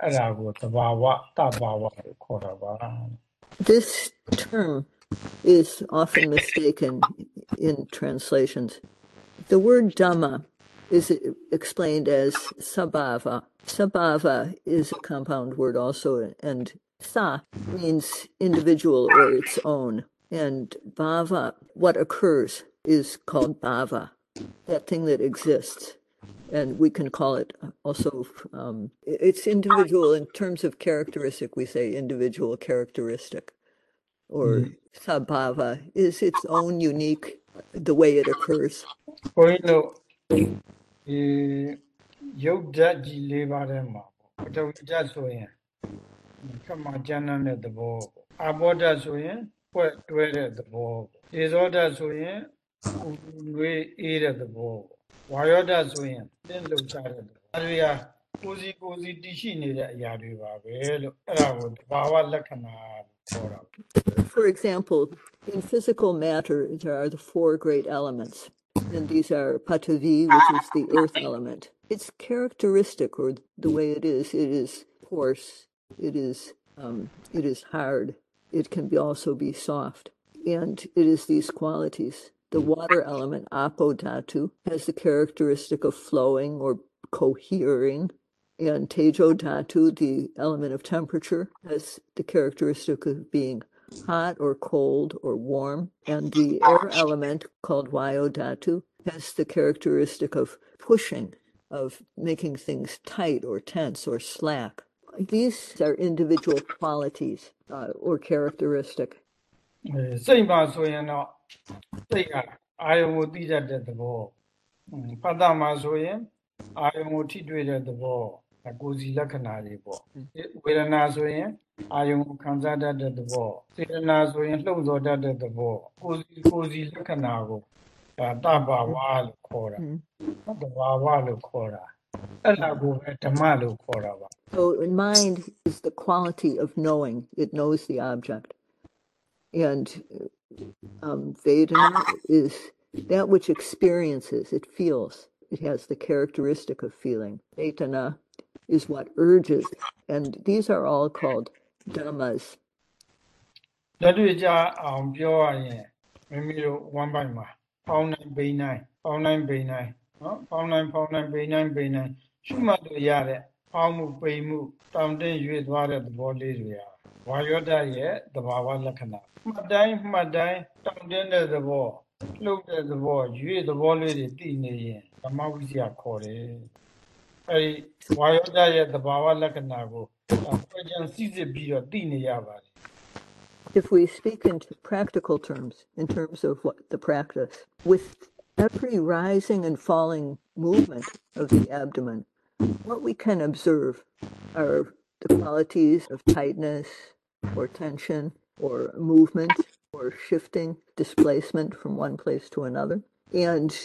အဲ့ဒါကိုသဘာဝတဘာဝလို့ခေါ်တာပါ This term is often mistaken in translations. The word Dhamma is explained as sabhava. Sabhava is a compound word also, and sa means individual or its own. And bhava, what occurs, is called bhava, that thing that exists. And we can call it also, um, it's individual in terms of characteristic, we say individual characteristic. Or sabhava is its own unique, the way it occurs. ဘုန်းကြီးတို့ဒီရုပ်ဓာတ်ကြီး၄ပါးထဲမှာပေါ့ပထဝီဓာတ်ဆိုရင်ခက်မှကျမ်းမ်းတဲ့သဘောပေါ့အာဘောဓာတ်ဆိုရင်ဖွဲ့တွဲတဲ့သဘောပေါ့ရေဇောဓာတ်ဆိုရင်ဥွေးအေးတဲ့သဘောပေါ့ for example in physical matter there are the four great elements. And these are pathavi which is the earth element. Its characteristic or the way it is it is coarse it is um, it is hard it can be also be soft. And it is these qualities. The water element, apodatu, has the characteristic of flowing or cohering, and tejo dhatu, the element of temperature, has the characteristic of being hot or cold or warm, and the air element called Vayodhatu has the characteristic of pushing, of making things tight or tense or slack. These are individual qualities uh, or characteristic. အဲစိတ်ပါဆိုရင်တော့စိတ်ကအာယုံကိုသိတတ်တဲ့သဘောอืมဖတ်တာမှာဆိုရင်အာယုံကိုထိတွေ့တဲ့သဘောဒါကိုယ်စီလက္ခဏာတွေပေါ့ဝေဒနာဆိုရင်အာယုံကိုခံစားတတ်တဲ့သဘောစေတနာဆိုရင်လှုပ်ဆော်တတ်တဲ့သဘောကိုယ်စီကိုယ်စီလက္ခဏာကိုဒါတဘာဝလို့ခေါ်တာတဘာဝလို့ခေါ်တာအဲ့ဒါကိုပဲဓမ္မလို့ခေါ်တာပါ So, mind is the quality of knowing, it knows the object. And um, Vedana is that which experiences, it feels, it has the characteristic of feeling. Vedana is what urges, and these are all called dhammas. လက်တွေ့ကြအောင်ပြောရရင်မိမိတို့ဝမ်းပိုက်မှာပေါင်းနိုင်ပိန်နိုင်ပေါင်းနိုင်ပိန်နိုင်နော်ပေါင်းနိုင်ပေါင်းနိုင်ပိန်နိုင်ပိန်နိုင်ရှုမှတ်လို့ရတဲ့ပေါင်းမှုပိန်မှုတောင်းတင်းရွေ့သွားတဲ့သဘောလေးတွေอ่ะ ဝါယောဓာတ်ရဲ့သဘာဝလက္ခဏာမှတ်တိုင်းမှတ်တိုင်းတောင်းတင်းတဲ့သဘောလှုပ်တဲ့သဘောရွေ့သဘောလေးတွေသိနေရင်ဓမ္မဝိဇ္ဇာခေါ်တယ်အဲဒီဝါယောဓာတ်ရဲ့သဘာဝလက္ခဏာကိုဖွဲ့ချင်စစ်စစ်ပြီးတော့သိနေရပါတယ် If we speak in practical terms, in terms of what the practice, with every rising and falling movement of the abdomen, what we can observe are the qualities of tightness or tension or movement or shifting, displacement from one place to another. And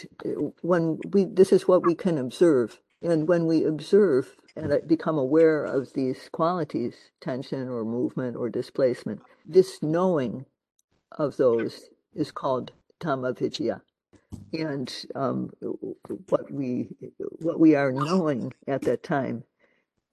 when we, this is what we can observe. And when we observe and become aware of these qualities, tension or movement or displacement, this knowing of those is called Dhamma Vicaya. And um, what we what we are knowing at that time uh,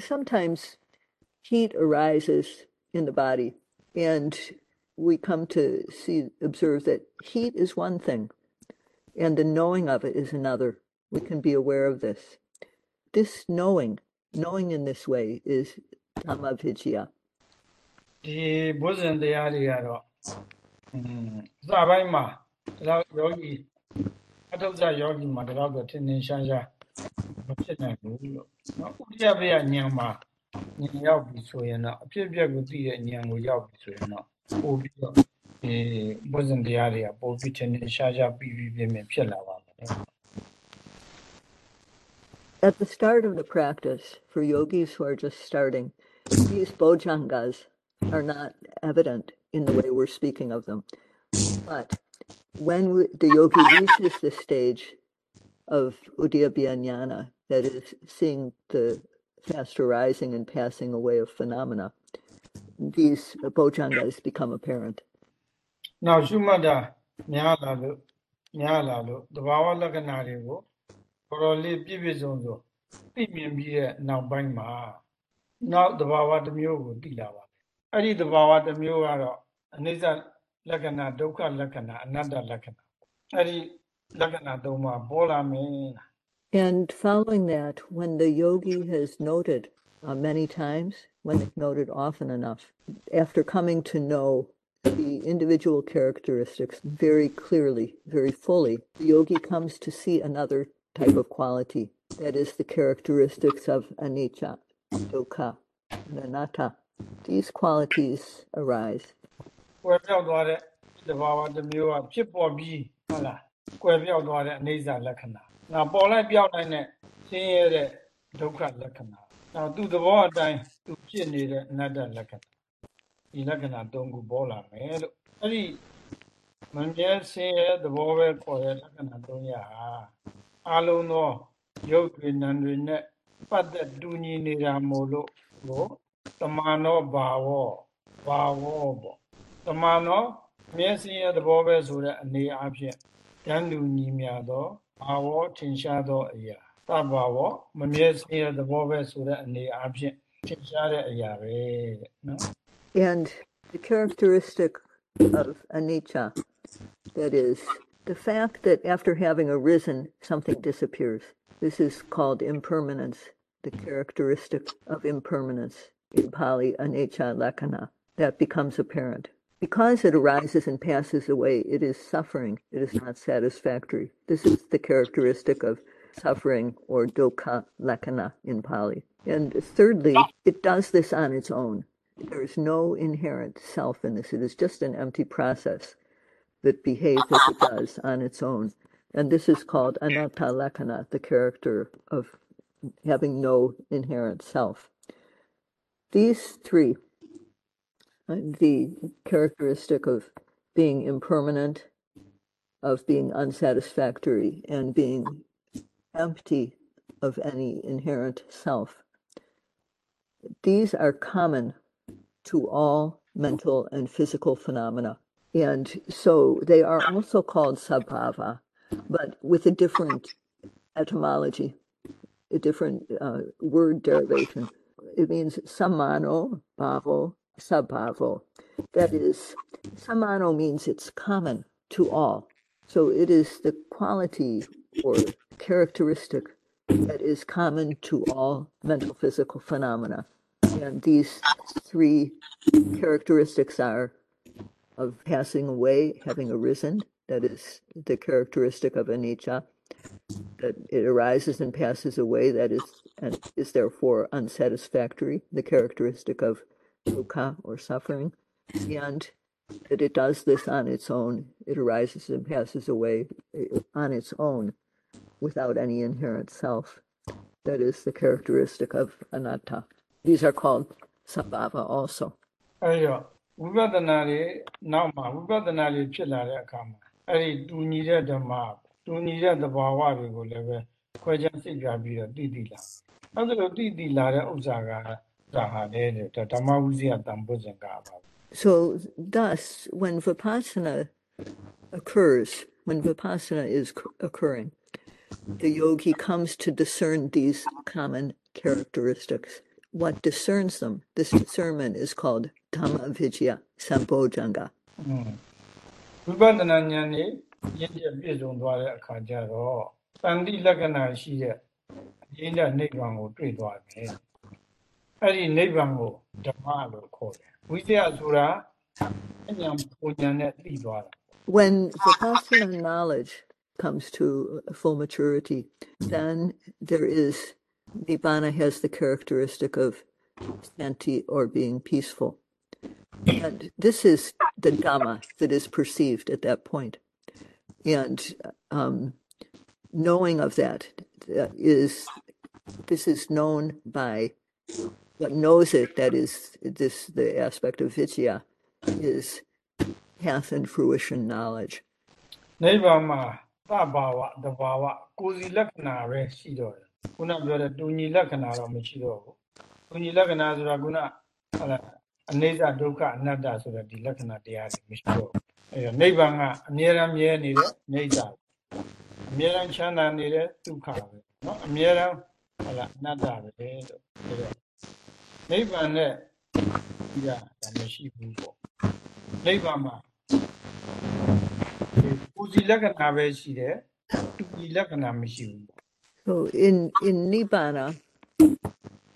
sometimes heat arises in the body and we come to see observe that heat is one thing and the knowing of it is another. We can be aware of this. This knowing knowing in this way is dhamma vicaya ဒီဘုဇင်တရားတွေကတော့อืมစပိုင်းမှာဒါတော့ယောဂီအထုဇ္ဇယောဂီမှာဒါတော့ထင်ထင်ရှားရှား at the start of the practice, for yogis who are just starting, these bojjhangas are not evident in the way we're speaking of them. But when the yogi reaches the stage of Udiyabhyanjana, that is seeing the faster rising and passing away of phenomena. These uh, bojjhangas become apparent. Now, Jumada, Nyalalu, Nyalalu, the Bawa Laganarevo, for a little bivizondo, Pimimbia, now bang ma. Now the Bawa de Mio will be lava. I read the Bawa de Mio are another Lagana, Doka Lagana, another Lagana. I read Lagana Doma, Bola Mena. And following that, when the yogi has noted uh, many times, when it's noted often enough, after coming to know the individual characteristics very clearly, very fully, the yogi comes to see another type of quality. That is the characteristics of anicca, dukkha, and anatta. These qualities arise. ကွယ်ပြောက်သွားတဲ့တဘာဝတစ်မျိုးကဖြစ်ပေါ်ပြီးဟုတ်လားကွယ်ပြောက်သွားတဲ့အနေစာလက္ခဏာ နောက်ပေါ်လိုက်ပြောက်နိုင်တဲ့ဆင်းရဲတဲ့ဒုက္ခလက္ခဏာနောက်သူ့သဘောအတိုင်းသူဖြစ်နေတဲ့အနတ္တလက္ခဏာဒီလက္ခဏာ၃ခုပေါ်လာမယ်လို့အဲ့ဒီမမြဲဆင်းရဲသဘောပဲခေါ်တဲ့လက္ခဏာ၃ရာဟာအလုံးသောရုပ်တွေနာမ်တွေနဲ့ပတ်သက်တူညီနေတာမို့လို့ကိုတမန်တော်ဘာဝဘာဝပေါ့တမန်တော်မျက်စိရဲ့သဘောပဲဆိုတဲ့အနေအချင်းတန်လူညီမြသော and the characteristic of anicca that is the fact that after having arisen something disappears. This is called impermanence the characteristic of impermanence in pali anicca lakkhana. That becomes apparent. Because it arises and passes away, it is suffering. It is not satisfactory. This is the characteristic of suffering or dukkha lakkhana in Pali. And thirdly, it does this on its own. There is no inherent self in this. It is just an empty process that behaves as it does on its own. And this is called anatta lakkhana, the character of having no inherent self. These three, the characteristic of being impermanent, of being unsatisfactory, and being empty of any inherent self, these are common to all mental and physical phenomena. And so they are also called sabhava, but with a different etymology, a different uh, word derivation. It means samano, bhavo, sabhavo. That is, samano means it's common to all. So it is the quality or characteristic that is common to all mental physical phenomena. And these three characteristics are of passing away, having arisen, that is the characteristic of anicca, that it arises and passes away, that is and is therefore unsatisfactory, the characteristic of dukkha or suffering, and that it does this on its own, it arises and passes away eh, on its own without any inherent self. That is the characteristic of anatta. These are called sabhava also. အဲဒီတော့ဝိပဿနာတွေနောက်မှာဝိပဿနာတွေဖြစ်လာတဲ့အခါမှာအဲ့ဒီတူညီတဲ့ဓမ္မတူညီတဲ့သဘာဝတွေကိုလည်းပဲခွဲခြားစိတ်ပြပြီးတော့တည်တည်လာအဲ့ဒါလိုတည်တည်လာတဲ့ဥစ္စာက so, thus, when vipassana occurs, when vipassana is occurring, the yogi comes to discern these common characteristics. What discerns them, this discernment is called Dhamma Vicaya Sambojjhanga. Mm. အဲ့ဒီနိဗ္ဗာန်ကိုဓမ္မလို့ခေါ်တယ်ဝိဇ္ဇာဆိုတာအဉာဏ်ပူဉာဏ်နဲ့သိသွားတာ When vipassana knowledge comes to full maturity, then there is nibbana has the characteristic of santi or being peaceful. And this is the Dhamma that is perceived at that point. And um, knowing of that uh, is this is known by what knows it, that is this the aspect of Vicya, is path and fruition knowledge. နိဗ္ဗာန်မှာသဘာဝတဘာဝကိုယ်စီလက္ခဏာပဲရှိတော့တယ်ခုနပြောတဲ့တူညီလက္ခဏာတော့မရှိတော့ဘူးတူညီလက္ခဏာဆိုတာခုနဟလာအနိစ္စဒုက္ခအနတ္တဆိုတဲ့ဒီလက္ခဏာတရားတွေမရှိတော့ဘူးအဲတော့နိဗ္ဗာန်ကအမြဲတမ်းမြဲနေတဲ့နေတ္တအမြဲတမ်းချမ်းသာနေတဲ့ဒုက္ခပဲเนาะအမြဲတမ်းဟလာအနတ္တပဲလို့ပြောတော့ နိဗ္ဗာန်နဲ့ဒီကဒါမရှိဘူးပေါ့နိဗ္ဗာန်မှာပူစီလက္ခဏာပဲရှိတယ်တူညီလက္ခဏာမရှိဘူး So in in nibbana,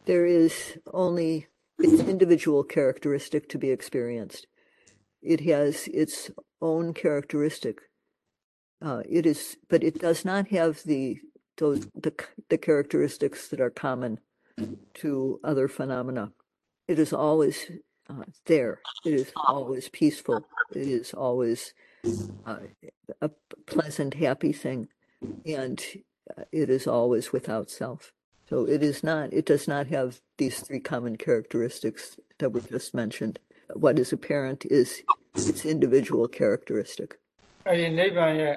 there is only its individual characteristic to be experienced. It has its own characteristic. Uh, it is, but it does not have the those the the characteristics that are common to other phenomena. It is always uh, there. It is always peaceful. It is always uh, a pleasant, happy thing, and uh, it is always without self. So it is not. It does not have these three common characteristics that were just mentioned. What is apparent is its individual characteristic. အဲ့ဒီနိဗ္ဗာန်ရဲ့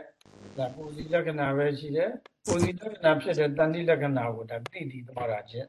ဒါပူစီလက္ခဏာပဲရှိတယ်ပူစီလက္ခဏာဖြစ်တဲ့တန်တိလက္ခဏာကိုဒါသိတည်သွားတာချင်း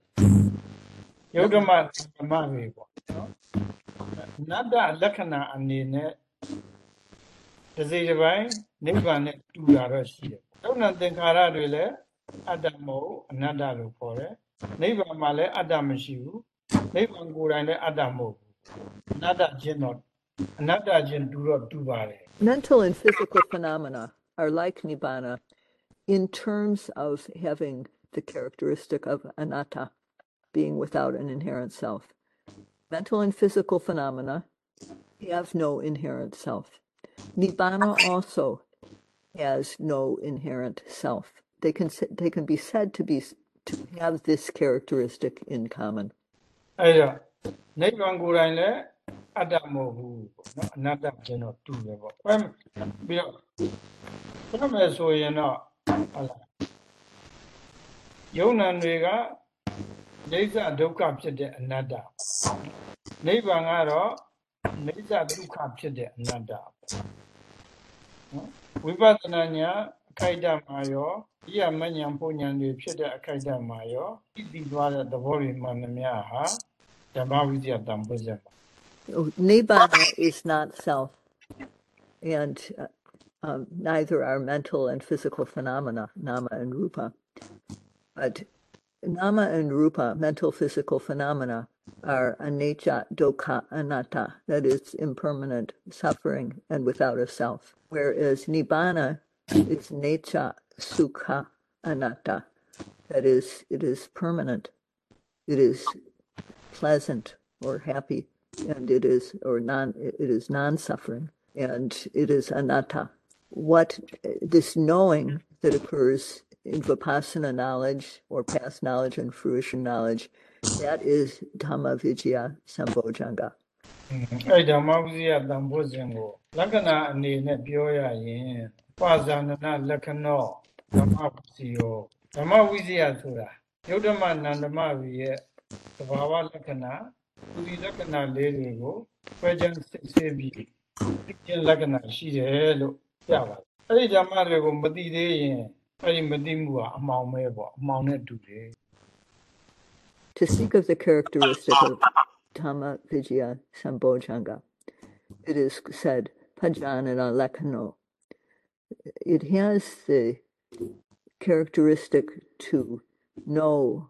ယုဒ္ဓမနန္ဒမတွေပေါ့နော်အနတ္တလက္ခဏာအနေနဲ့ဒီစိတ်တစ်ပိုင်းနိဗ္ဗာန်နဲ့တူတာတော့ရှိတယ်ယုံနာသင်္ခါရတွေလည်းအတ္တမဟုတ်အနတ္တလို့ခေါ်တယ်နိဗ္ဗာန်မှာလည်းအတ္တမရှိဘူးနိဗ္ဗာန်ကိုယ်တိုင်လည်းအတ္တမဟုတ်ဘူးအနတ္တချင်းတော့ အနတ္တချင်းတူတော့တူပါတယ် Mental and physical phenomena are like nibbana in terms of having the characteristic of anatta, being without an inherent self. Mental and physical phenomena have no inherent self. Nibbana also has no inherent self. They can s- they can be said to be to have this characteristic in common. အဲ့တော့နိဗ္ဗာန်ကိုယ်တိုင်လည်းအတ္တမဟုတ်ဘူးပေါ့နော်အနတ္တချင်းတော့တူတယ်ပေါ့အဲပြီးတော့ဘယ်မဲ့ဆိုရင်တော့ဟုတ်လားယုံနံတွေက ဒိဋ္ဌဒုက္ခဖြစ်တဲ့အနတ္တနိဗ္ဗာန်ကတော့နိစ္စဒုက္ခဖြစ်တဲ့အနတ္တပေါ့နော်ဝိပဿနာညာအခိုက်အတန့်မှာရောဒီရမဉ္ဇဉ်ပုံဉဏ်တွေဖြစ်တဲ့အခိုက်အတန့်မှာရောဤတည်သွားတဲ့သဘောတွေမှန်သမျှဟာဓမ္မဝိဇ္ဇာတန်ဖိုးချက်ပါ So, Nibbana is not self, and uh, um, neither are mental and physical phenomena, nama and rupa. But nama and rupa, mental physical phenomena, are anicca, dukkha, anatta, that is impermanent, suffering, and without a self. Whereas nibbana is nicca, sukha, anatta, that is, it is permanent, it is pleasant or happy, and it is or non it is non-suffering, and it is anatta. What this knowing that occurs in vipassana knowledge or past knowledge and fruition knowledge, that is Dhamma Vicaya Sambojjhanga. ယုတ်တမနန္ဒမဝီရဲ့သဘာဝလက္ခဏာသူဒီလက္ခဏာလေးတွေကိုဖွဲ့ခြင်းစစ်ဆေးပြီးသိခြင်းလက္ခဏာရှိတယ်လို့ပြပါတယ်အဲ့ဒီဓမ္မတွေကိုမသိသေးရင် အဲ့ဒီမသိမှုကအမှောင်ပဲပေါ့အမှောင်နဲ့တူတယ် To speak of the characteristic of dhamma vijaya sambojanga, it is said pajanana lekhano. It has the characteristic to know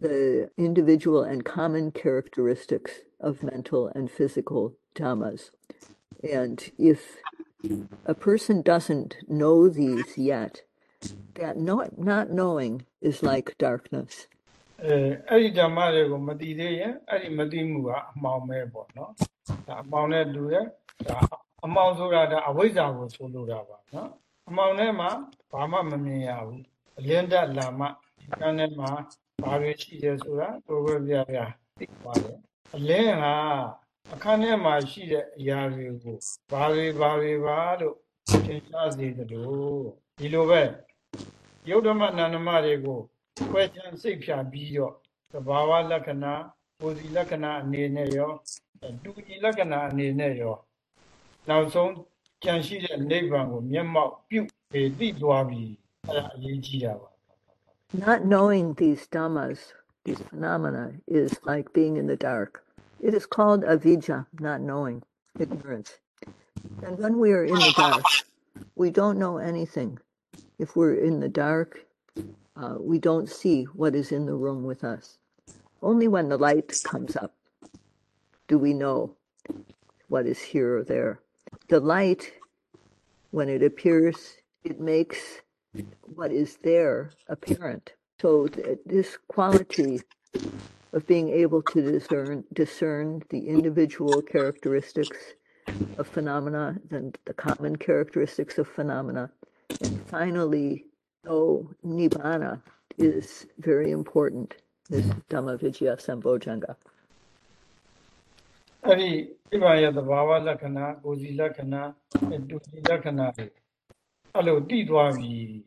the individual and common characteristics of mental and physical dhammas. And if a person doesn't know these yet, that not, not knowing is like darkness. အဲအဲ့ဒီဓမ္မတွေကိုမသိသေးရင်အဲ့ဒီမသိမှုကအမှောင်ပဲပေါ့နော်ဒါအမှောင်နဲ့တူတယ်ဒါအမှောင်ဆိုတာဒါအဝိဇ္ဇာကိုဆိုလိုတာပါနော်အမှောင်ထဲမှာဘာမှမမြင်ရဘူးအလင်းတက်လာမှဒီကနေ့မှာဘာတွေရှိတယ်ဆိုတာကိုယ်ပဲပြပြသိပါတယ်အလင်းဟာအခန်းထဲမှာရှိတဲ့အရာတွေကိုဘာတွေဘာတွေပါလို့သင်ရှားစေတယ်လို့ဒီလိုပဲ ယုတ်ဓမ္မနန္ဒမတွေကိုခွဲခြမ်းစိတ်ဖြာပြီးတော့သဘာဝလက္ခဏာပုံစီလက္ခဏာအနေနဲ့ရောတူညီလက္ခဏာအနေနဲ့ရောနောက်ဆုံးကြံရှိတဲ့နိဗ္ဗာန်ကိုမျက်မှောက်ပြုပြီးသိသွားပြီအဲ့ဒါအရေးကြီးတာပါ Not knowing these dhammas, these phenomena, is like being in the dark. It is called avijja, not knowing, ignorance. And when we are in the dark, we don't know anything. If we're in the dark, uh, we don't see what is in the room with us. Only when the light comes up do we know what is here or there. The light, when it appears, it makes what is there apparent. So th- this quality of being able to discern discern the individual characteristics of phenomena and the common characteristics of phenomena, and finally, oh, Nibbana is very important. This Dhamma Vicaya Sambojjhanga. Ari, Ivaya the Vava Lakana, Uzi Lakana, and Duzi Lakana. Hello, Didwavi.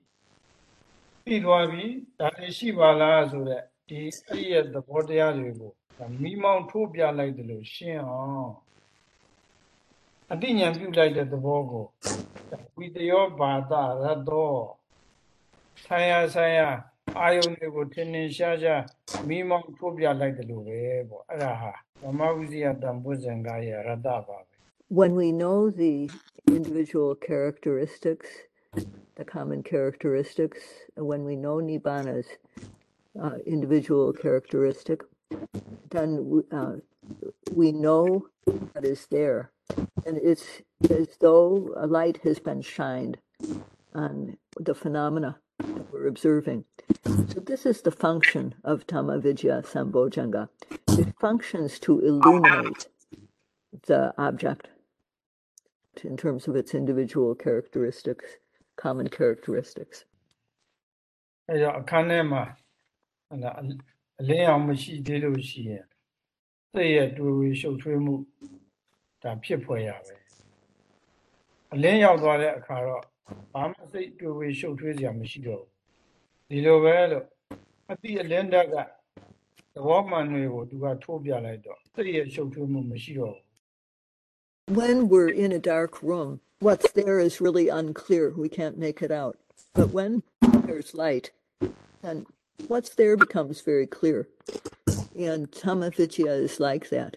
Didwavi, that is Shiva Lazure, the Ari at the Bodhiyari. The Mimount Tobia like the Lushin. အတိညာဏ်ပြုလိုက်တဲ့သဘောကိုဒါဝိတယောဘာသရတ္တောဆိုင်ရာဆိုင်ရာအာယုန်တွေကိုထင်ထင်ရှားရှားမိမောင်းထိုးပြလိုက်တယ်လို့ပဲပေါ့အဲ့ဒါဟာဓမ္မဝိဇ္ဇာတံပုဇံကရဲ့ရတ္တပါပဲ When we know the individual characteristics, the common characteristics, and when we know Nibbana's uh, individual characteristic, then we, uh, we know what is there. And it's as though a light has been shined on the phenomena that we're observing. So this is the function of Dhammavicaya Sambojjhanga. It functions to illuminate the object in terms of its individual characteristics, common characteristics. အဲတော့အခန်းထဲမှာဟလာအလင်းအောင်မရှိသေးလို့ရှိရင်စိတ်ရဲ့တွေ့ဝေရှုပ်ထွေးမှု when we're in a dark room, what's there is really unclear. We can't make it out. But when there's light, and what's there becomes very clear. And Dhammavicaya is like that.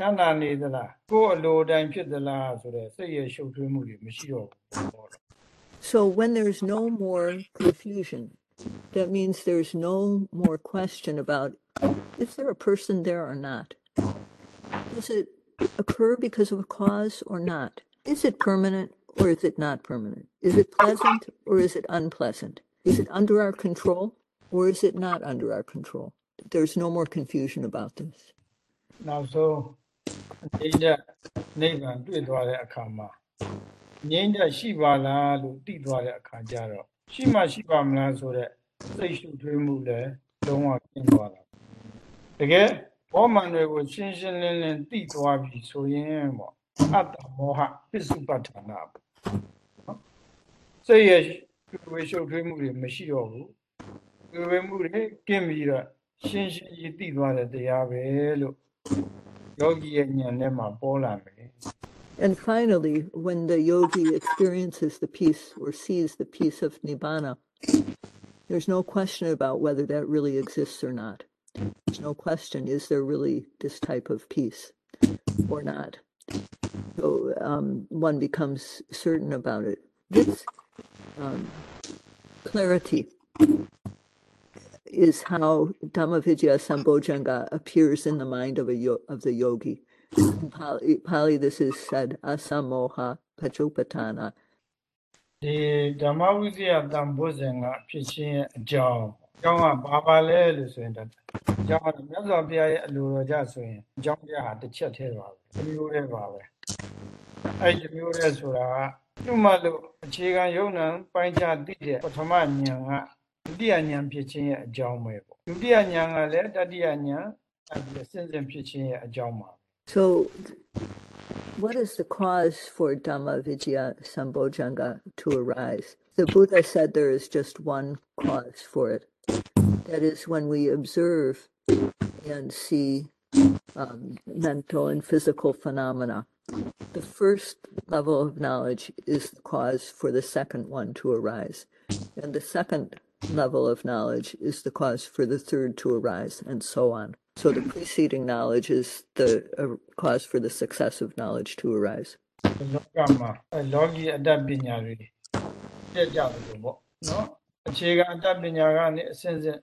ချမ်းသာနေသလားကိုယ်အလိုတိုင်းဖြစ်သလားဆိုတော့စိတ်ရဲ့ရှုပ်ထွေးမှုတွေမရှိတော့ဘူးပေါ့ So when there's no more confusion, that means there's no more question about is there a person there or not? Does it occur because of a cause or not? Is it permanent or is it not permanent? Is it pleasant or is it unpleasant? Is it under our control or is it not under our control? There's no more confusion about this. နောက်ဆုံး ငြိမ့်တဲ့နိဗ္ဗာန်တွေ့သွားတဲ့အခါမှာငြိမ့်တဲ့ရှိပါလားလို့သိသွားတဲ့အခါကျတော့ရှိမှရှိပါမလားဆိုတော့စိတ်ရှုထွေးမှုလည်းလုံးဝကျင်းသွားတာတကယ်ဘောမှန်တွေကိုရှင်းရှင်းလင်းလင်းသိသွားပြီဆိုရင်ပေါ့အတ္တမောဟပစ္စုပ္ပတ္ထနာပေါ့နော်စိတ်ရဲ့ဝေရှုထွေးမှုတွေမရှိတော့ဘူးဝေဝေမှုတွေကင်းပြီးတော့ရှင်းရှင်းကြီးသိသွားတဲ့တရားပဲလို့ ယောဂီရဲ့ဉာဏ်ထဲမှာပေါ်လာမယ် And finally, when the yogi experiences the peace or sees the peace of Nibbana, there's no question about whether that really exists or not. there's no question is there really this type of peace or not? So um, one becomes certain about it. This um, clarity is how dhammavicaya Sambojjhanga appears in the mind of a of the yogi. In Pali, this is said Asamoha Pachopatana. The Dhamma Vidya Sambojanga Pichin Jao. Jao Ma Baba Lu Suen Da. Jao Ma Mian Zang Pia Lu Ro Ja Jao Ma Ha De Chia Te Ba. Miu Le Ba Le. Ai Miu Le Su La. Tu Ma Lu Chi Gan Yau Nang Pai Cha Di De Pa Ma Nian Ha. So what is the cause for Dhamma Vicaya Sambojjhanga to arise? The Buddha said there is just one cause for it. That is when we observe and see um, mental and physical phenomena. The first level of knowledge is the cause for the second one to arise. And the second level of knowledge is the cause for the third to arise, and so on. So the preceding knowledge is the uh, cause for the successive knowledge to arise. လောကမှာအဲလောကီအတတ်ပညာတွေတက်ကြတယ်လို့ပေါ့နော်အခြေခံအတတ်ပညာကနေအစဉ်စဉ်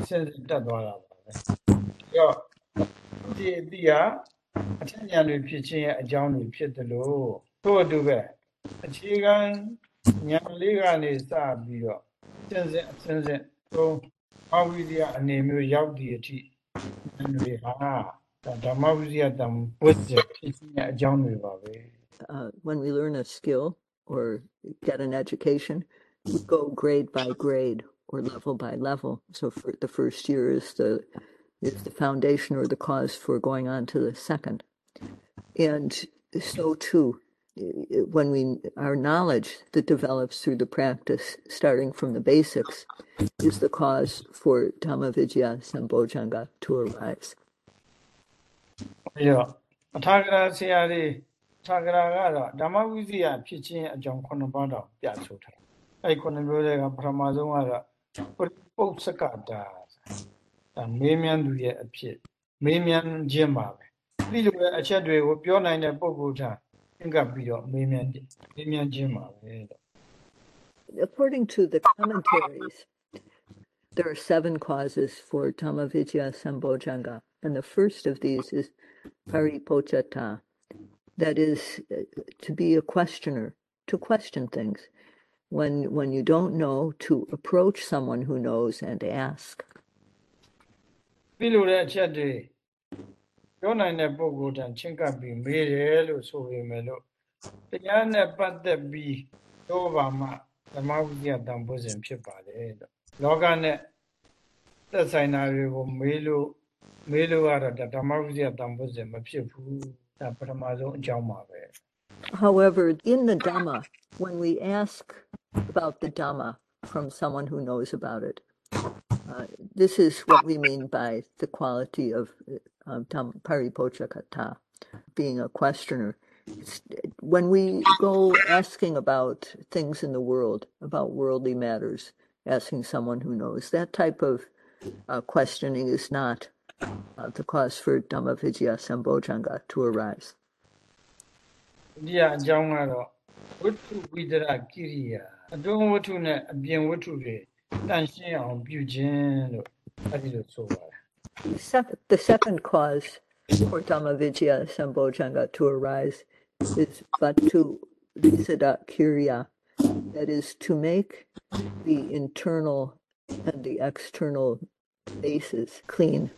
အစဉ်စဉ်တက်သွားတာပါပဲပြီးတော့ဒီအတိကအထက်ဉာဏ်တွေဖြစ်ခြင်းရဲ့အကြောင်းတွေဖြစ်တယ်လို့ထို့အတူပဲအခြေခံဉာဏ်လေးကနေစပြီးတော့ အစဉ်စဉ်အစဉ်စဉ်သုံးအဝိဇ္ဇာအနေမျိုးရောက်သည့်အထိဉာဏ်တွေဟာဒါဓမ္မဝိဇ္ဇာတံဝိဇ္ဇာဖြစ်ခြင်းရဲ့အကြောင်းတွေပါပဲ Uh, when we learn a skill or get an education, we go grade by grade or level by level. So for the first year is the is the foundation or the cause for going on to the second. And so too, i- i- uh, when we our knowledge that develops through the practice, starting from the basics, is the cause for Dhamma Sambojjhanga to arise. Yeah. အထာဂရဆရာလေးအထာဂရကတော့ဓမ္မဝိဇ္ဇာဖြစ်ခြင်းအကြောင်းခုနှစ်ပါးတော့ပြဆိုထား။အဲဒီခုနှစ်မျိုးတွေကပထမဆုံးကတော့ပုပ္ပစကတာဒါမေးမြန်းသူရဲ့အဖြစ်မေးမြန်းခြင်းပါပဲ။ဒီလိုပဲအချက်တွေကိုပြောနိုင်တဲ့ပုဂ္ဂိုလ်ထား According to the commentaries, there are seven causes for Dhammavicaya Sambojjhanga, and the first of these is Paripucchakata, that is, uh, to be a questioner, to question things. When, when you don't know, to approach someone who knows and ask. ပြောနိုင်တဲ့ပုဂ္ဂိုလ်တန်ချင်းကပ်ပြီးမေးတယ်လို့ဆိုပေမဲ့လို့တရားနဲ့ပတ်သက်ပြီးတော့ပါမှဓမ္မဝိဇ္ဇာတန်ဖိုးစဉ်ဖြစ်ပါတယ်လို့လောကနဲ့သက်ဆိုင်တာတွေကိုမေးလို့မေးလို့ကတော့ဒါဓမ္မဝိဇ္ဇာတန်ဖိုးစဉ်မဖြစ်ဘူးဒါပထမဆုံးအကြောင်းပါပဲ However, in the Dhamma, when we ask about the Dhamma from someone who knows about it, uh, this is what we mean by the quality of uh, paripocha tam- being a questioner. When we go asking about things in the world, about worldly matters, asking someone who knows, that type of uh, questioning is not uh, the cause for Dhammavicaya Sambojjhanga to arise the second cause for Dhamma-vicaya Sambojjhanga to arise is Vatthu Visada Kiriya, that is, to make the internal and the external bases clean.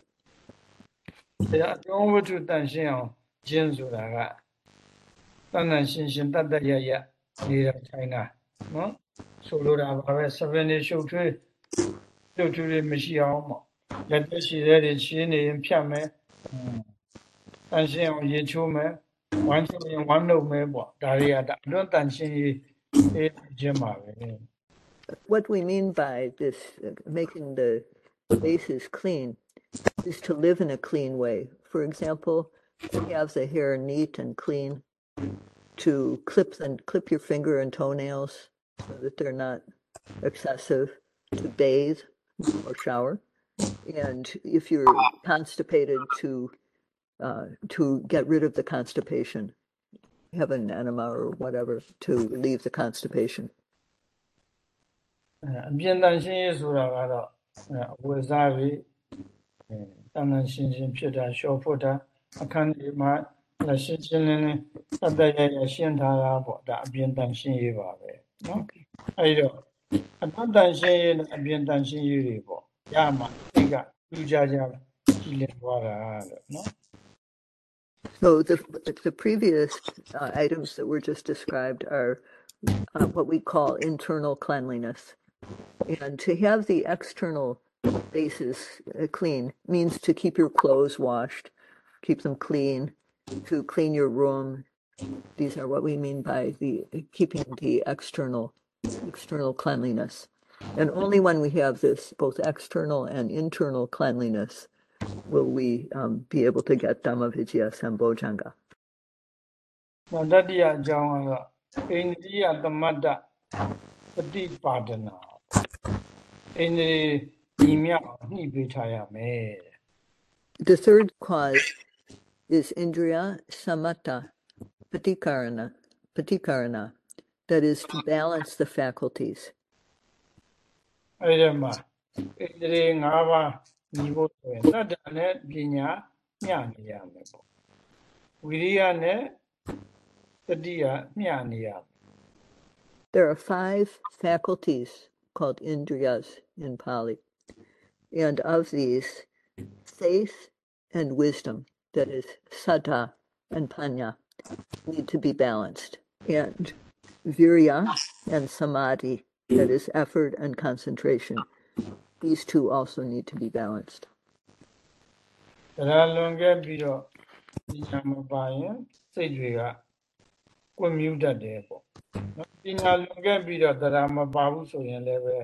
တရားအလုံးဝတ္ထုတန်ရှင်းအောင်ကျင့်ဆိုတာကတန်တန်ရှင်းရှင်းတတ်တတ်ရရနေတာထိုင်တာနော်ဆိုလိုတာပါပဲ7နေရှုပ်ထွေးရှုပ်ထွေးတွေမရှိအောင်ပေါ့လက်သက်ရှိတဲ့တွေရှင်းနေရင်ဖြတ်မယ်တန်ရှင်းအောင်ရေချိုးမယ်ဝမ်းချိုးရင်ဝမ်းနှုတ်မယ်ပေါ့ဒါတွေကဒါအတွန်းတန်ရှင်းရေးအေးခြင်းပါပဲ What we mean by this, uh, making the bases clean, is to live in a clean way. For example, to have the hair neat and clean, to clip and clip your finger and toenails so that they're not excessive, to bathe or shower, and if you're constipated, to uh, to get rid of the constipation, have an enema or whatever to relieve the constipation. အဲအပြင်တန်ရှင်းရေးဆိုတာကတော့အဲအဝတ်စားတွေအဲတန်တန်ရှင်းရှင်းဖြစ်တာရှော့ဖွတ်တာအခန်းဒီမှာလက်ရှင်းရှင်းလင်းလင်းအသက်ရရရှင်းထားတာပေါ့ဒါအပြင်တန်ရှင်းရေးပါပဲ နော်အဲဒီတော့အတတ်တန်ရှင်းရေးနဲ့အပြင်တန်ရှင်းရေးတွေပေါ့ရမှာဒီကလူကြကြကြည့်လည်သွားတာလို့နော် So the the previous uh, items that were just described are uh, what we call internal cleanliness, and to have the external bases uh, clean means to keep your clothes washed, keep them clean, to clean your room. these are what we mean by the keeping the external external cleanliness. And only when we have this both external and internal cleanliness will we um, be able to get Dhamma Vicaya The third cause is Indriya Samatta Patikarana, Patikarana, that is to balance the faculties. အဲဒီထဲမှာဣန္ဒြေ၅ပါးညီဖို့ဆိုရင်တတ္တနဲ့ပညာမျှနေရမယ်ပေါ့ဝိရိယနဲ့တတိယမျှနေရမယ် There are five faculties called Indriyas in Pali. And of these, faith and wisdom, that is saddha and panya, need to be balanced. And virya and samadhi, that is effort and concentration, these two also need to be balanced. တရားလွန်ခဲ့ပြီးတော့ပညာမပါရင်စိတ်တွေကကွမြူးတတ်တယ်ပေါ့နော်ပညာလွန်ခဲ့ပြီးတော့တရားမပါဘူးဆိုရင်လည်းပဲ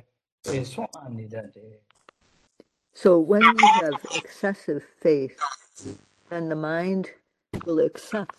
အေးဆွန့်အားနေတတ်တယ် So when we have excessive faith, then the mind will accept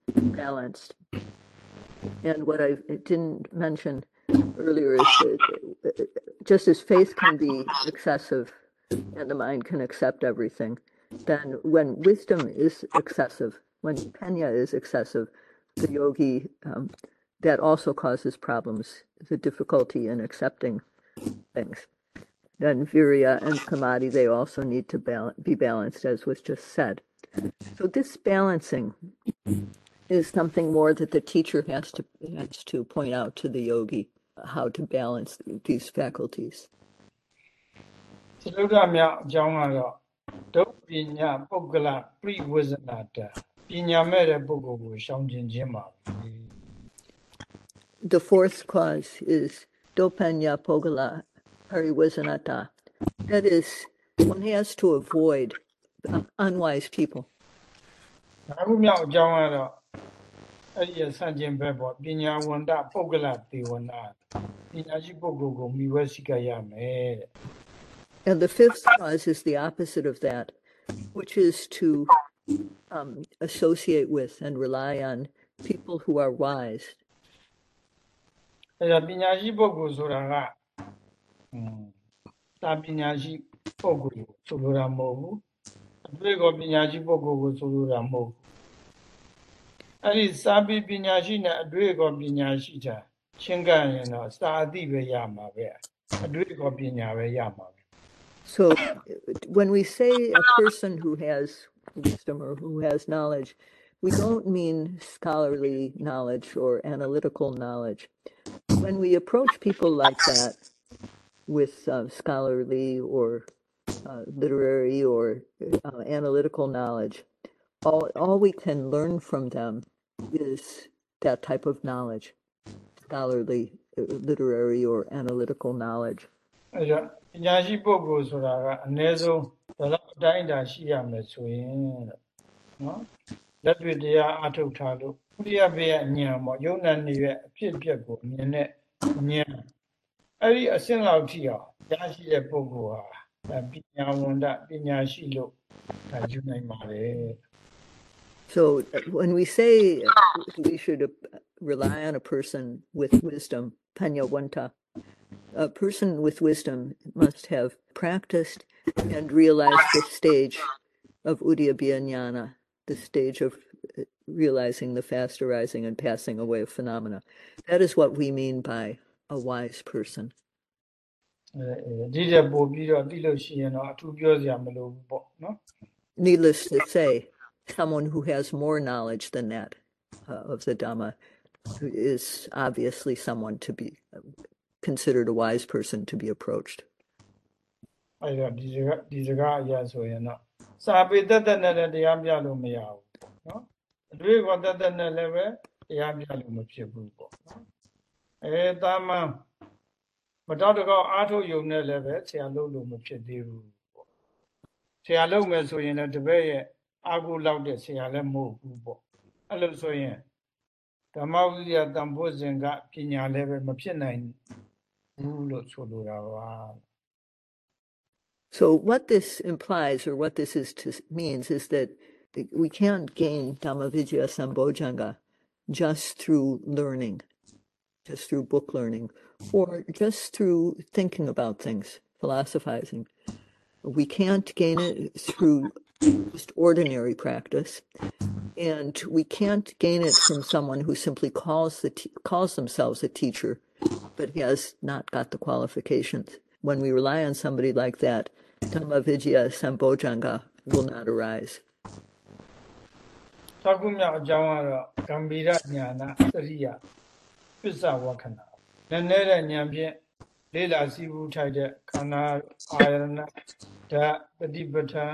balanced. And what I didn't mention earlier is that uh, just as faith can be excessive and the mind can accept everything, then when wisdom is excessive, when penya is excessive, the yogi, um, that also causes problems, the difficulty in accepting things. Then virya and samadhi, they also need to be balanced, as was just said. So this balancing is something more that the teacher has to has to point out to the yogi how to balance these faculties. သလုဒ္ဓမြောက်အကြောင်းကတော့ဒုပညာပုဂ္ဂလပြိဝဇ္ဇနာတပညာမဲ့တဲ့ပုဂ္ဂိုလ်ကိုရှောင်ကျင်ခြင်းပါပဲ The fourth cause is dopanya pogala pariwasanata. That is, one has to avoid uh, unwise people. အခုမြောက်အကြောင်းကတော့ အဲ့ဒီရဲ့ဆန့်ကျင်ဘက်ပေါ့ပညာဝန္တပုဂ္ဂလသေဝနာပညာရှိပုဂ္ဂိုလ်ကိုမိဝဲရှိကရမယ်တဲ့ And the fifth cause is the opposite of that, which is to um, associate with and rely on people who are wise. အဲ့ဒါပညာရှိပုဂ္ဂိုလ်ဆိုတာကอืมသာပညာရှိပုဂ္ဂိုလ်ကိုဆိုလိုတာမဟုတ်ဘူးအတွေ့အကြုံပညာရှိပုဂ္ဂိုလ်ကိုဆိုလိုတာမဟုတ်ဘူး အဲ့ဒီစာပေပညာရှိနဲ့အတွေ့အကြုံပညာရှိတာချင်းကပ်ရင်တော့စာအသိပဲရမှာပဲအတွေ့အကြုံပညာပဲရမှာပဲ So when we say a person who has wisdom or who has knowledge, we don't mean scholarly knowledge or analytical knowledge. When we approach people like that with uh, scholarly or uh, literary or uh, analytical knowledge, all, all we can learn from them is that type of knowledge, scholarly, uh, literary, or analytical knowledge. အဲဒါပညာရှိပုဂ္ဂိုလ်ဆိုတာကအနည်းဆုံးဒါတော့အတိုင်းအတာရှိရမယ်ဆိုရင်တဲ့နော်လက်တွေ့တရားအထုတ်ထားလို့ဥရိယဘေယဉာဏ်ပေါ့ယုံနာနေရဲ့အဖြစ်အပျက်ကိုမြင်တဲ့ဉာဏ်အဲ့ဒီအဆင့်လောက်ထိအောင်ရရှိတဲ့ပုဂ္ဂိုလ်ဟာဒါပညာဝန္တပညာရှိလို့ဒါယူနိုင်ပါတယ် So uh, when we say we should uh, rely on a person with wisdom, panyawanta, a person with wisdom must have practiced and realized the stage of udiyabhya jnana, the stage of uh, realizing the fast arising and passing away of phenomena. That is what we mean by a wise person. အဲဒီတဲ့ပို့ပြီးတော့သိလို့ရှိရင်တော့အထူးပြောစရာမလိုဘူးပေါ့နော် Needless to say, someone who has more knowledge than that uh, of the Dhamma is obviously someone to be uh, considered a wise person to be approached. အဲ့တော့ဒီစကားဒီစကားအရာဆိုရင်တော့စာပေတက်တက်နဲ့လည်းတရားပြလို့မရဘူးနော်အတွေ့အခေါ်တက်တက်နဲ့လည်းပဲတရားပြလို့မဖြစ်ဘူးပေါ့နော်အဲတာမန်မတော်တကောက်အားထုတ်ယုံနဲ့လည်းပဲဆရာလုပ်လို့မဖြစ်သေးဘူးပေါ့ဆရာလုပ်မယ်ဆိုရင်လည်းတပည့်ရဲ့ so what this implies or what this is to means is that we can't gain Dhammavicaya Sambojjhanga just through learning, just through book learning, or just through thinking about things, philosophizing. We can't gain it through just ordinary practice. And we can't gain it from someone who simply calls, the calls themselves a teacher, but has not got the qualifications. When we rely on somebody like that, Dhamma Vicaya Sambojjhanga will not arise. သောကုမြောက်အကြောင်းကတော့ဂမ်ဗီရညာနာသရိယပစ္စဝက္ခဏနည်းနည်းတဲ့ဉာဏ်ဖြင့်လေးလာစီးပူးထိုက်တဲ့ခန္ဓာအာရဏဓာတ်ပฏิပဋ္ဌာန်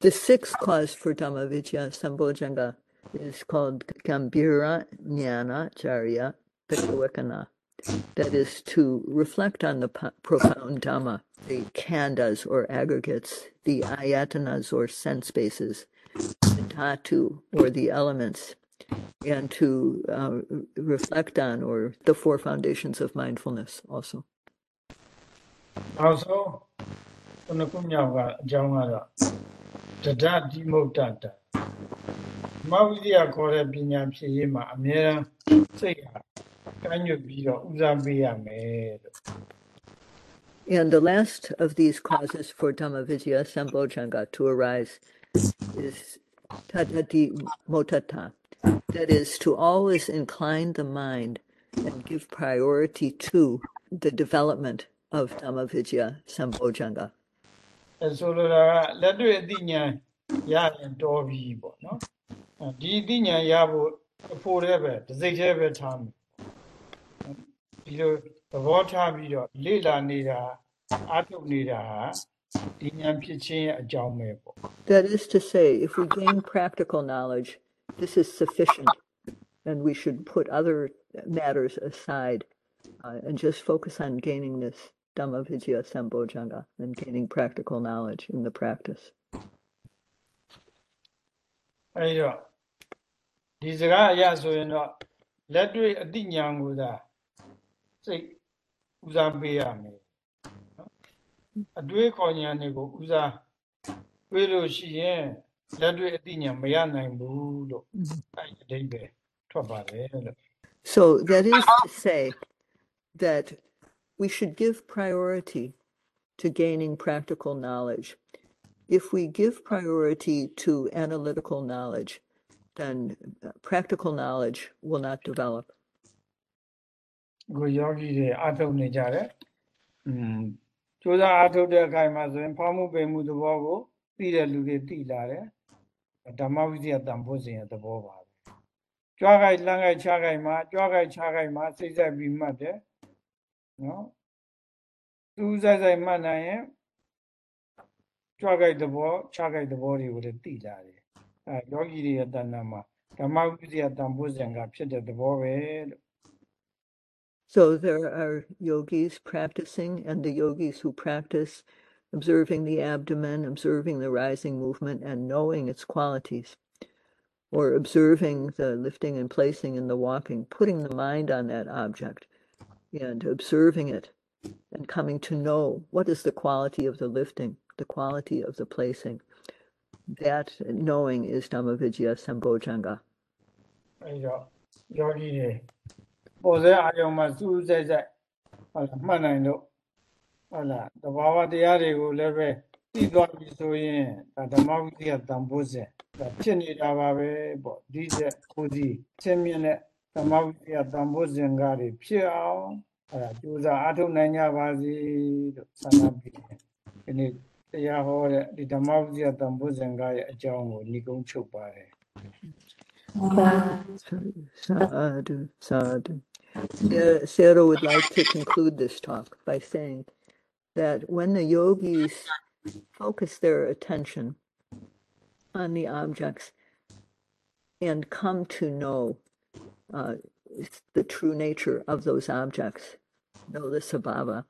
the sixth cause for Dhammavicaya Sambojjhanga is called Gambhira Nana Cariya Paccavekkhana. That is to reflect on the profound Dhamma, the khandas or aggregates, the ayatanas or sense bases, the dhatu or the elements, and to uh, reflect on or the four foundations of mindfulness also. Also, And the last of these causes for Dhammavicaya Sambojjhanga to arise is Tadati Motata, that is, to always incline the mind and give priority to the development of Dhammavicaya Sambojjhanga. ဆိုလိုတာကလက်တွေ့အသိဉာဏ်ရရင်တော်ပြီပေါ့နော်။ဒီအသိဉာဏ်ရဖို့အဖို့တည်းပဲတစိတ်တည်းပဲထားမယ်။ဒီလိုသဘောထားပြီးတော့လေ့လာနေတာအထုတ်နေတာဟာ That is to say, if we gain practical knowledge this is sufficient and we should put other matters aside uh, and just focus on gaining this Dhamma Vicaya Sambojjhanga and gaining practical knowledge in the practice. အဲဒီတော့ဒီစကားအရဆိုရင်တော့လက်တွေ့အသိဉာဏ်ကိုသာစိတ်ဦးစားပေးရမယ်အတွေးခေါ်ဉာဏ်တွေကိုဦးစားတွေးလို့ရှိရင် လက်တွေ့အသိဉာဏ်မရနိုင်ဘူးလို့အဲဒီအဓိပ္ပာယ်ထွက်ပါတယ်လို့ So that is to say that we should give priority to gaining practical knowledge. If we give priority to analytical knowledge, then uh, practical knowledge will not develop. ကိုယောဂီတွေအထုတ်နေကြတယ်อืมကြိုးစားအထုတ်တဲ့အခိုင်မှာဆိုရင်ဖောင်းမှုပိန်မှုသဘောကိုသိတဲ့လူတွေသိလာတယ် ဓမ္မဝိဇ္ဇာတန်ဖို့စဉ်ရဲ့သဘောပါပဲကြွားကြိုက်လမ်းကြိုက်ခြားကြိုက်မှာကြွားကြိုက်ခြားကြိုက်မှာစိတ်ဆက်ပြီးမှတ်တယ်နော်သူးဆိုင်ဆိုင်မှတ်နိုင်ရင်ကြွားကြိုက်သဘောခြားကြိုက်သဘောတွေကိုလည်းသိလာတယ်အဲယောဂီတွေရဲ့တဏ္ဍာမှာဓမ္မဝိဇ္ဇာတန်ဖို့စဉ်ကဖြစ်တဲ့သဘောပဲလို့ So there are yogis practicing, and the yogis who practice observing the abdomen, observing the rising movement, and knowing its qualities, or observing the lifting and placing and the walking, putting the mind on that object and observing it and coming to know what is the quality of the lifting, the quality of the placing. That knowing is Dhammavicaya Sambojjhanga. ယောဂီတွေပေါ်စဲအာယုံမှာစူးစဲစဲမှတ်နိုင်လို့ ဟုတ်လားတဘာဝတရားတွေကိုလည်းပဲသိသွားပြီဆိုရင်ဒါဓမ္မဝိသယတန်ဖိုးစဉ်ဒါဖြစ်နေတာပါပဲပေါ့ဒီချက်ကိုစီချင်းမြင့်တဲ့ဓမ္မဝိသယတန်ဖိုးစဉ်ကားတွေဖြစ်အောင်အဲဒါကြိုးစားအားထုတ်နိုင်ကြပါစေလို့ဆန္ဒပြုတယ်ဒီနေ့တရားဟောတဲ့ဒီဓမ္မဝိသယတန်ဖိုးစဉ်ကားရဲ့အကြောင်းကိုညီကုန်းချုပ်ပါတယ် Sadhu, sadhu. Sarah- Sarah would like to conclude this talk by saying that when the yogis focus their attention on the objects and come to know uh, the true nature of those objects, know the sabhava,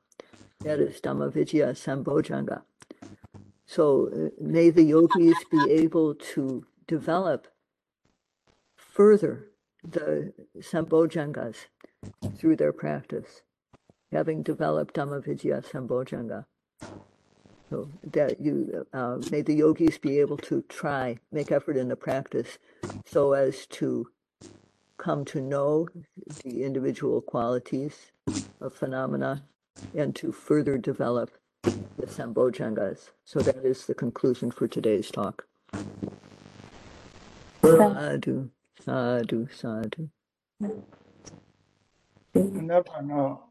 that is Dhammavicaya Sambojjhanga. So uh, may the yogis be able to develop further the Sambojjhangas through their practice, having developed Dhammavicaya Sambojjhanga. So that you uh, may the yogis be able to try, make effort in the practice so as to come to know the individual qualities of phenomena and to further develop the sambojjhangas. So that is the conclusion for today's talk. Sadhu, sadhu, sadhu. နတ်ပါတော့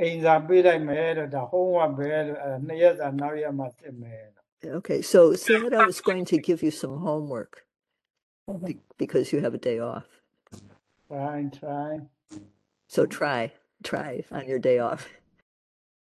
အိမ်စာပေးလိုက်မယ်လို့ဒါ homework ပဲလို့အဲ့ဒါနှစ်ရက်စာနောက်ရက်မှစစ်မယ်လို့ Okay, so Sayadaw is going to give you some homework be- because you have a day off. try try So try, try on your day off.